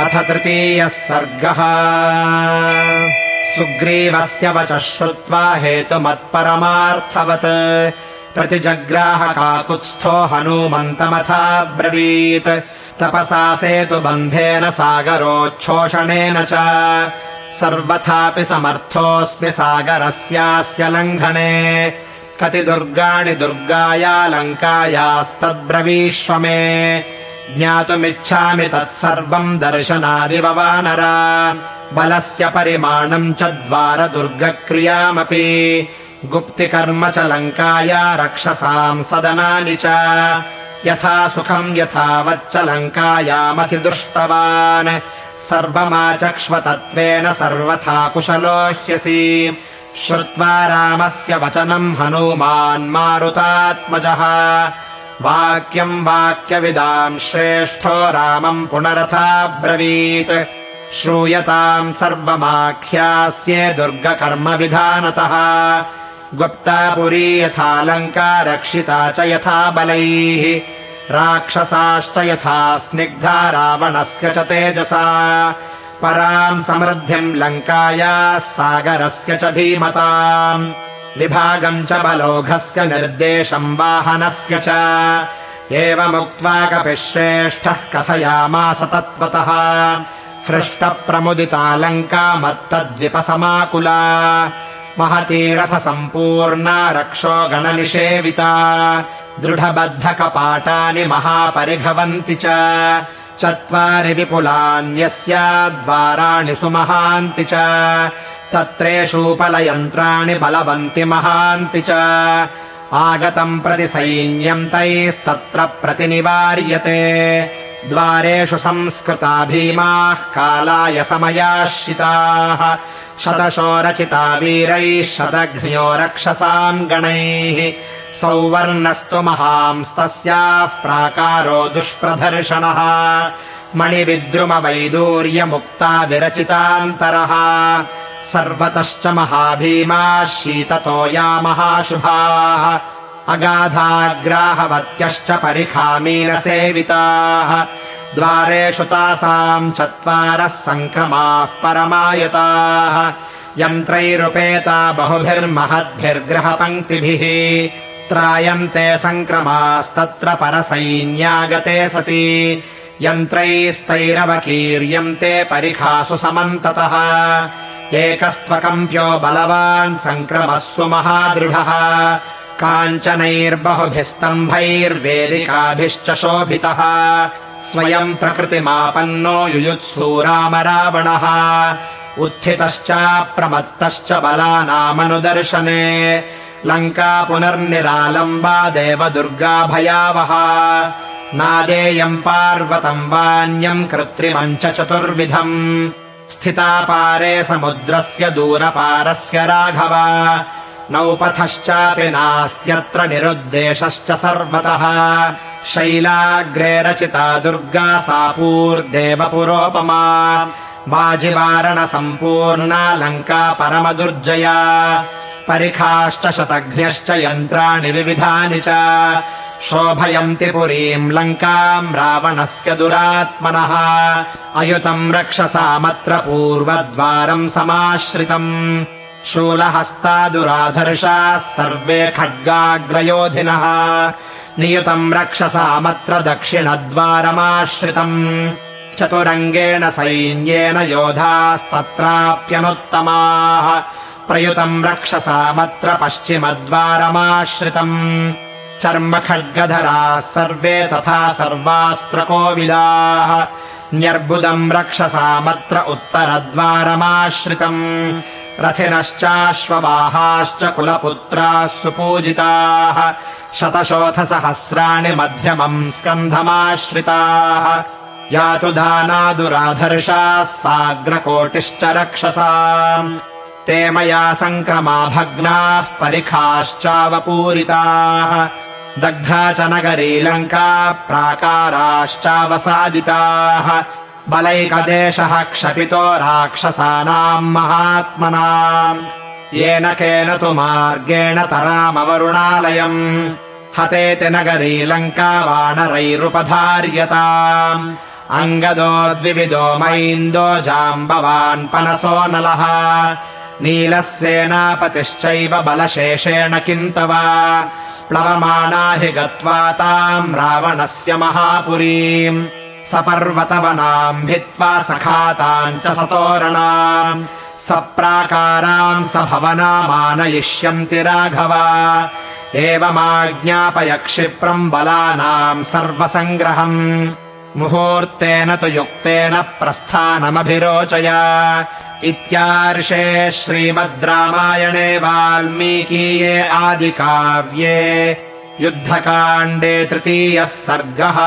अथ तृतीयः सर्गः। सुग्रीवस्य वचः श्रुत्वा हेतुमत्परमार्थवत्। प्रतिजग्राहकाकुत्स्थो हनूमन्तमथाब्रवीत्। तपसा सेतुबन्धेन सागरोच्छोषणेन च। सर्वथापि समर्थोऽस्मि सागरस्यास्य लङ्घने। कति दुर्गाणि दुर्गाया लङ्कायास्तद्ब्रवीष्व मे ज्ञातुमिच्छामि तत्सर्वम् दर्शनादिव वानर बलस्य परिमाणम् च द्वारदुर्गक्रियामपि। गुप्तिकर्म च लङ्काया रक्षसाम् सदनानि च। यथा सुखम् यथावच्च लङ्कायामसि दृष्टवान्। सर्वमाचक्ष्वतत्त्वेन सर्वथा कुशलो ह्यसि श्रुत्वा रामस्य वचनम् हनूमान् मारुतात्मजः वाक्यम् वाक्यविदाम् श्रेष्ठो रामम् पुनरथाब्रवीत्। श्रूयताम् सर्वमाख्यास्ये दुर्गकर्मविधानतः। गुप्ता पुरी यथा लङ्का रक्षिता च यथा बलैः। राक्षसाश्च यथा स्निग्धा रावणस्य च तेजसा। पराम् समृद्धिम् लङ्कायाः सागरस्य च भीमताम् विभागम् च बलोघस्य निर्देशम् वाहनस्य च। एवमुक्त्वा कपिः श्रेष्ठः कथयामास तत्त्वतः। हृष्टप्रमुदिता लङ्का मत्तद्विपसमाकुला। महतीरथसम्पूर्णा रक्षो गणनिषेविता। दृढबद्धकपाटानि महापरिघवन्ति च। चत्वारि विपुलान्यस्याद्वाराणि सुमहान्ति च तत्रेषूपलयन्त्राणि बलवन्ति महान्ति च। आगतम् प्रति सैन्यम् तैस्तत्र प्रतिनिवार्यते। द्वारेषु संस्कृता भीमाः कालाय समयाश्रिताः। शतशो रचिता वीरैः शतघ्न्यो रक्षसाम् गणैः। सौवर्णस्तु महांस्तस्याः प्राकारो दुष्प्रदर्शनः। मणिविद्रुमवैदूर्यमुक्ता विरचितान्तरः सर्वतश्च महाभीमाः शीततो या महाशुभाः। अगाधाग्राहवत्यश्च परिखामीनसेविताः। द्वारेषु तासाम् चत्वारः सङ्क्रमाः परमायताः। यन्त्रैरुपेता बहुभिर्महद्भिर्ग्रहपङ्क्तिभिः त्रायन्ते सङ्क्रमास्तत्र परसैन्यागते सति। यन्त्रैस्तैरवकीर्यन्ते परिखासु समन्ततः एकस्त्वकम्प्यो बलवान् सङ्क्रमः सुमहादृढः। काञ्चनैर्बहुभिस्तम्भैर्वेदिकाभिश्च शोभितः। स्वयम् प्रकृतिमापन्नो युयुत्सू राम रावणः उत्थितश्चाप्रमत्तश्च बलानामनुदर्शने। लङ्का पुनर्निरालम्बा देवदुर्गा भयावः नादेयम् पार्वतम् वान्यम् कृत्रिमम् च चतुर्विधम् स्थिता पारे समुद्रस्य दूरपारस्य राघव। नौपथश्चापि नास्त्यत्र निरुद्देशश्च सर्वतः। शैलाग्रे रचिता दुर्गा सा पूर्देवपुरोपमा वाजिवारणसम्पूर्णा लङ्का परमदुर्जया। परिखाश्च शतघ्न्यश्च यन्त्राणि विविधानि च शोभयन्ति पुरीम् लङ्काम् रावणस्य दुरात्मनः। अयुतम् रक्षसामत्र पूर्वद्वारम् समाश्रितम्। शूलहस्ता दुराधर्षाः सर्वे खड्गाग्रयोधिनः। नियुतम् रक्षसामत्र दक्षिणद्वारमाश्रितम् चतुरङ्गेण सैन्येन योधास्तत्राप्यनुत्तमाः। प्रयुतम् रक्षसामत्र पश्चिमद्वारमाश्रितम् चर्मखड्गधराः सर्वे तथा सर्वास्त्रकोविदाः न्यर्बुदम् रक्षसामत्र उत्तरद्वारमाश्रितम्। रथिनश्चाश्ववाहाश्च कुलपुत्राः सुपूजिताः। शतशोथसहस्राणि मध्यमम् स्कन्धमाश्रिताः। यातु दानादुराधर्षाः साग्रकोटिश्च रक्षसा ते मया सङ्क्रमा भग्नाः परिखाश्चावपूरिताः दग्धा च नगरी लङ्का प्राकाराश्चावसादिताः। बलैकदेशः क्षपितो राक्षसानाम् महात्मनाम्। येन केन तु मार्गेण तरामवरुणालयम्। हतेति नगरी लङ्का वानरैरुपधार्यताम्। अङ्गदो द्विविदो मैन्दो जाम्बवान् पनसो नलः। नीलः सेनापतिश्चैव बलशेषेण किन्तव प्लवमाना हि गत्वा ताम् रावणस्य महापुरीम्। सपर्वतवनाम् भित्त्वा सखाताम् च सतोरणाम्। सप्राकाराम् स भवनामानयिष्यन्ति राघव। एवमाज्ञापय क्षिप्रम् बलानाम् सर्वसङ्ग्रहम्। मुहूर्तेन तु युक्तेन प्रस्थानमभिरोचय इत्यार्षे श्रीमद् रामायणे वाल्मीकीये आदिकाव्ये युद्धकाण्डे तृतीयः सर्गः